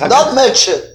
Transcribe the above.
Not mention.